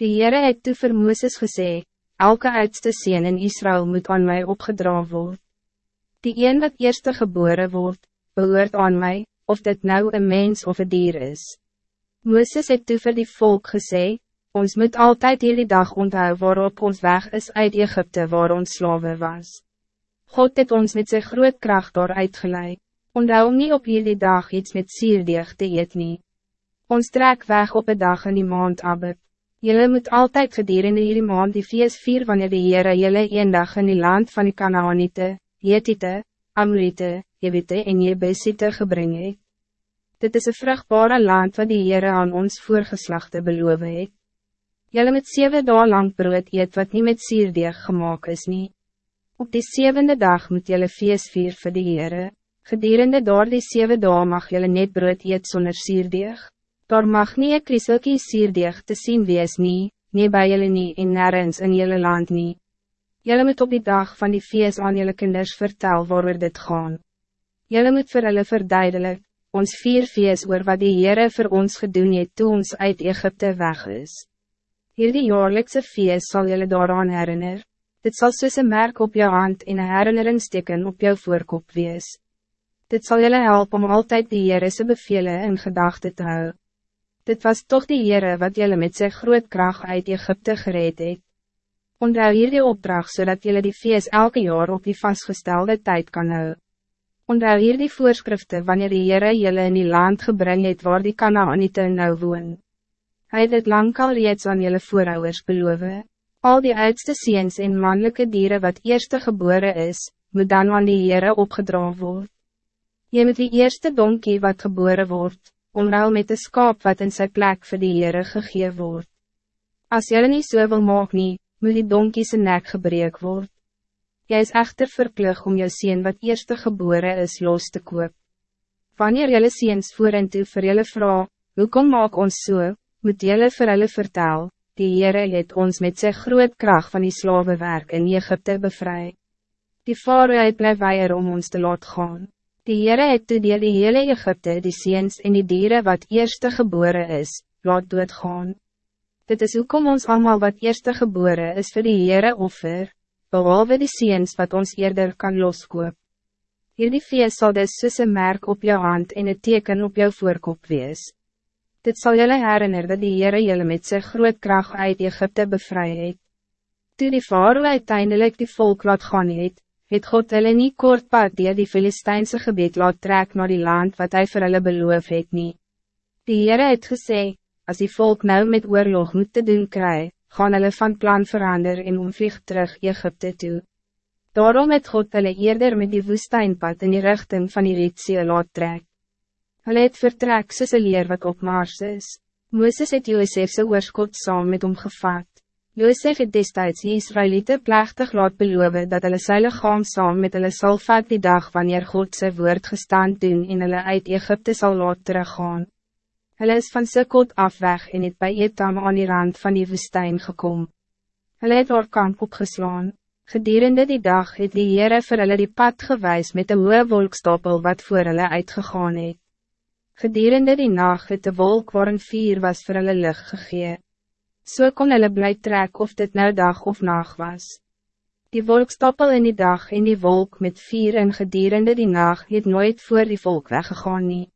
Die Heere het toe vir Mooses gesê, elke oudste sien in Israël moet aan mij opgedra word. Die een wat eerste geboren wordt, behoort aan mij, of dit nou een mens of een dier is. Mooses het toe vir die volk gesê, ons moet altijd hierdie dag onthou waarop ons weg is uit Egypte waar ons slawe was. God het ons met zijn groot kracht door uitgeleid. Onthou om niet op hierdie dag iets met sierdeeg te eet nie. Ons trek weg op een dag in die maand Abib. Jullie moet altijd gedurende hierdie maand die feest vier wanneer die Heere jylle een dag in die land van die Kanaanite, Jetite, Amrite, Jebite en Jebesite gebring het. Dit is een vruchtbare land wat die Heere aan ons voorgeslachte beloof het. Jylle moet zeven dagen lang brood eet wat niet met sierdeeg gemaakt is niet. Op die zevende dag moet jylle feest vier vir die Heere. Gedurende door die zeven dagen mag jullie net brood eet zonder sierdeeg. Daar mag nie een kriselkie sierdeeg te zien wees nie, nie by jullie nie en nergens in jullie land nie. Jullie moet op die dag van die feest aan jullie kinders vertel waar dit gaan. Jullie moet vir hulle verduidelik, ons vier feest oor wat die Heere vir ons gedoen het toe ons uit Egypte weg is. Hierdie jaarlikse feest zal jullie daaraan herinner. Dit zal soos een merk op jou hand en een herinneringsteken op jou voorkop wees. Dit zal jullie helpen om altijd die Heerese bevelen in gedachten te houden. Dit was toch die Heere wat jullie met zijn groot kracht uit Egypte gereed het. Onthou hier die opdracht zodat jullie die feest elke jaar op die vastgestelde tijd kan houden. Onthou hier die voorschriften wanneer die Heere jullie in die land gebring het waar die Kanaanite nou woon. Hij het het lang al reeds aan jullie voorouders beloven. Al die oudste ziens en mannelijke dieren wat eerste geboren is, moet dan aan die Heere opgedragen worden. Je moet die eerste donkie wat geboren wordt, omruil met de skaap wat in zijn plek voor die Heere gegee word. As jy nie so wil maak nie, moet die donkie zijn nek gebreek word. Jy is echter verplug om jou sien wat eerste geboren is los te koop. Wanneer jylle seens voor en toe vir jylle vraag, hoekom maak ons so, moet jylle vir hulle vertel, die Heere het ons met zijn groot kracht van die slavenwerk in Egypte bevry. Die vader het bly weier om ons te laat gaan. Die Heere het toe deel die hele Egypte die seens en die dieren wat eerste geboren is, laat doodgaan. Dit is hoekom ons allemaal wat eerste geboren is voor die Heere offer, behalve die seens wat ons eerder kan loskoop. Hierdie feest sal dus soos een merk op jou hand en een teken op jou voorkop wees. Dit zal jullie herinner dat die Heere jullie met zijn groot kracht uit Egypte bevry het. Toe die faroe uiteindelik die volk laat gaan het, het God hulle nie kort pad dier die Filistijnse gebied laat trek naar die land wat hij vir hulle beloof het nie. Die Heere het gesê, als die volk nou met oorlog moet te doen kry, gaan hulle van plan verander en omvlieg terug Egypte toe. Daarom het God hulle eerder met die woestijnpad in die richting van die Rietsee laat trek. Hulle het vertrek soos een leer wat op Mars is. Mooses het Joosefse oorskot saam met hom gevat. Josef het destijds die Israëlieten plechtig laat beloven dat hulle sy lichaam saam met hulle sal vat die dag wanneer God sy woord gestaan doen en hulle uit Egypte sal laat teruggaan. Hulle is van Sukkot af weg en het by Etam aan die rand van die woestijn gekom. Hulle het haar kamp opgeslaan. Gedurende die dag het die Heere vir hulle die pad gewys met een hoge wolkstapel wat voor hulle uitgegaan het. Gedurende die nacht het de wolk waarin vier was vir hulle lucht gegee. So kon hulle bly trek of dit nou dag of nacht was. Die wolkstapel in die dag en die wolk met vier en gedurende die nacht het nooit voor die volk weggegaan nie.